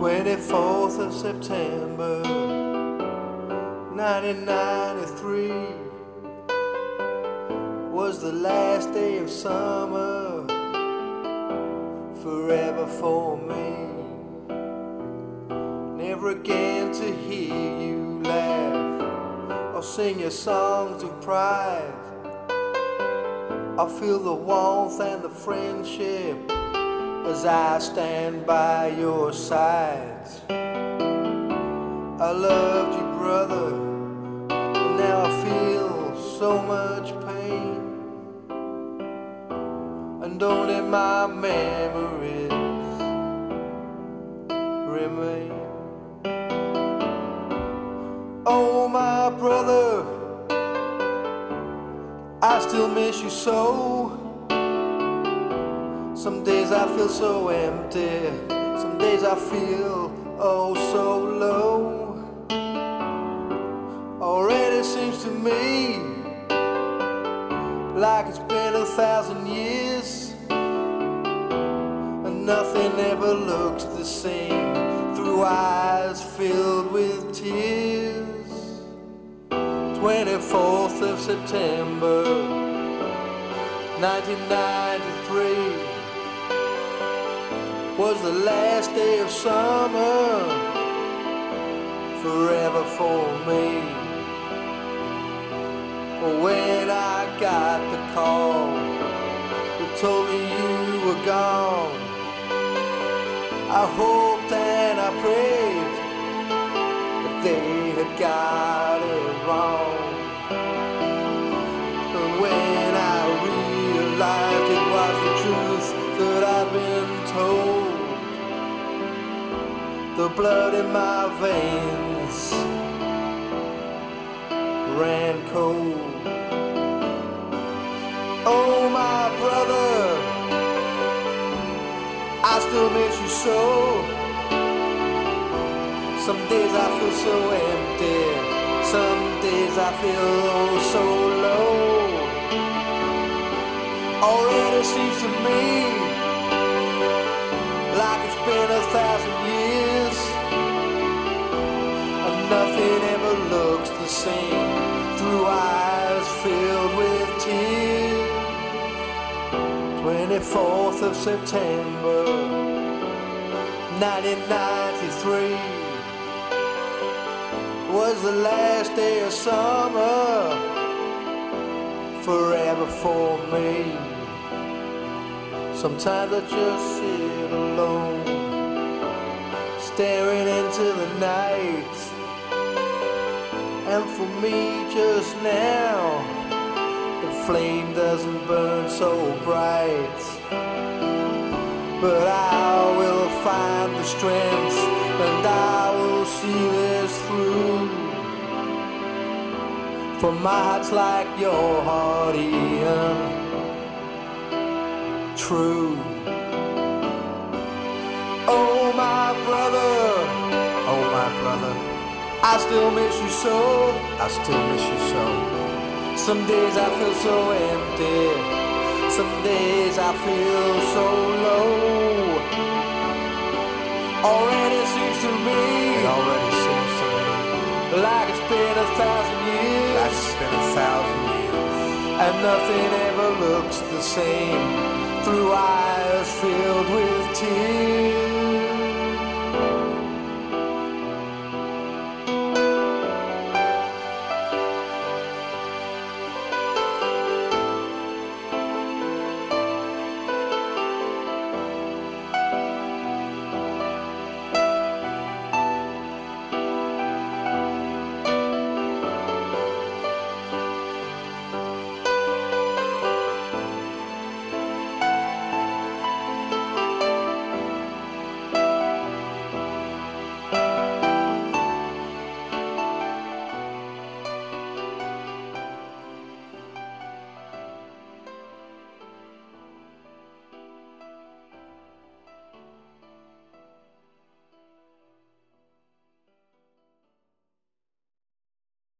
24th of September 1993 was the last day of summer forever for me. Never again to hear you laugh or sing your songs of pride. I feel the warmth and the friendship as I stand by your side. I loved you, brother, and now I feel so much pain. And only my memories remain. Oh, my brother, I still miss you so. Some days I feel so empty, some days I feel oh so low. Already seems to me like it's been a thousand years, and nothing ever looks the same through eyes filled with tears. 24th of September, 1993 was the last day of summer forever for me. When I got the call, they told me you were gone. I hoped and I prayed that they had got it wrong. But when I realized it was the truth that I'd been told the blood in my veins ran cold. Oh, my brother, I still miss you so. Some days I feel so empty, some days I feel oh so low. Already seems to me like it's been a through eyes filled with tears 24th of September 1993 was the last day of summer forever for me Sometimes I just sit alone, staring into the night. Me, just now, the flame doesn't burn so bright. But I will find the strength and I will see this through. For my heart's like your heart, Ian um, true. I still miss you so, I still miss you so. Some days I feel so empty, some days I feel so low. Already seems to me, It already seems to me like it's been a thousand years, like it's been a thousand years. and nothing ever looks the same through eyes filled with tears.